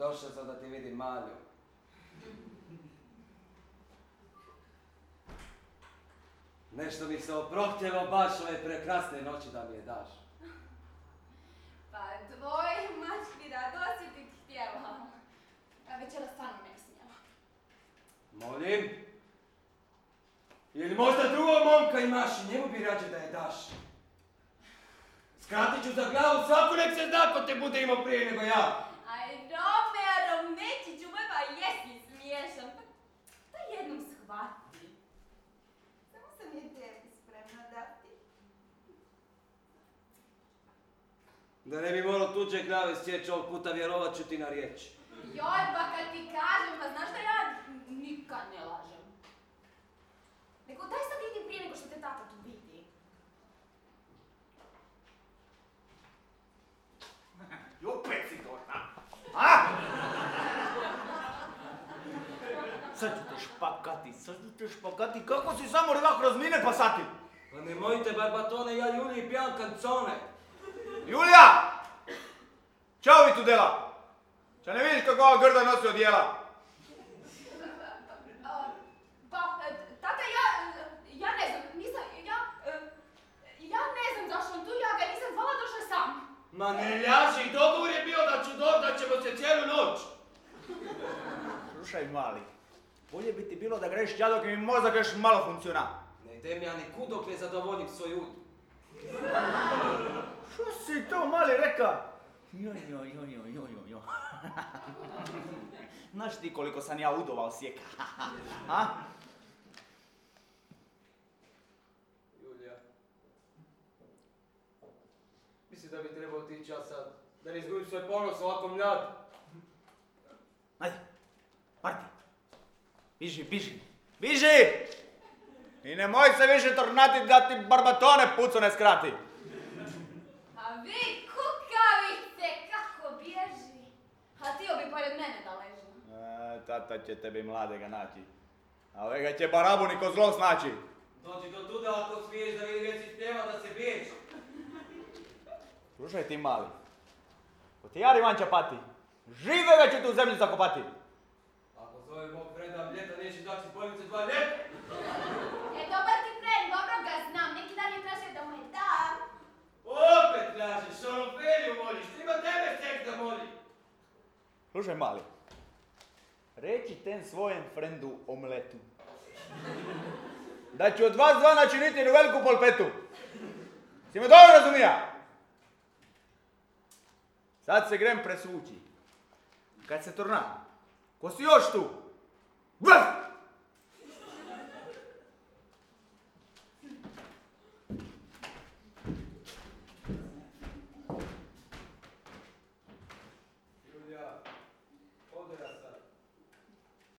Došao sam da ti vidim malju. Nešto mi se oprohtjelo baš ove prekrasne noći da mi je daš. Pa tvoj mački radost je ti htjela. A večera stvarno ne bi smjela. Molim? Ili možda drugog momka imaš i njemu bi rađe da je daš? Skratit ću za glavu svaku nek se zna ko te bude imao prije nego ja. Aj, Romeo Romečiću, moj pa jesi smiješan. Pa, pa jednom shvati. Samo sam je tebi spremna dati. Da ne bi morao tuđe glave sjeći ovog puta vjerovat ću ti na riječ. Joj, pa kad ti kažem, pa znaš da ja nikad ne lažem. Nego daj sad idi prije nego što te tata tu vidi. I opet si. A? Sad ću te špakati, sad ću te špakati. Kako si samo rivak kroz mine pasati? Pa nemojte barbatone, ja Juliji pijam kancone. Julija! Čao vi tu dela! Če ne vidiš kako ova grda nosi odjela? A, Pa, e, tata, ja, ja ne znam, nisam, ja, e, ja ne znam zašto on tu, ja ga nisam zvala, došao sam. Ma ne ljaži, dogovor je bio da ću doći, da ćemo se cijelu noć. Slušaj mali, bolje bi ti bilo da greš ja dok mi mozak još malo funkciona. Ne idem ja ni kud dok ne zadovoljim svoj ud. Što si to mali reka? Joj, joj, joj, joj, joj, joj, joj. Znaš ti koliko sam ja udova osjeka? A? Julija. Mislim da bi trebao otići ja sad. Da ne izgubim svoj ponos ovako mlad. Ajde, Marti. Biži, biži, biži! I nemoj se više tornati da ti barbatone pucu ne skrati. A vi A ti bi pored mene da leži. E, tata će tebi mladega naći. A ovega će barabu niko zlo snaći. Dođi do tuda ako smiješ da vidi već tema da se biješ. Slušaj ti mali. Ko ti jari vanća pati, živega ću tu zemlju zakopati. Ako zove mog frenda ljeta neće daći bolnice dva ljeta. E, dobar ti friend, dobro ga znam, neki dan je tražio da mu je dam. Opet tražiš, ono Felju voliš, treba tebe seks da voli. Slušaj mali. Reći ten svojem frendu omletu. Da ću od vas dva načiniti jednu veliku polpetu. Si me dobro razumija? Sad se grem presvući. Kad se torna. Ko si još tu? Vrf!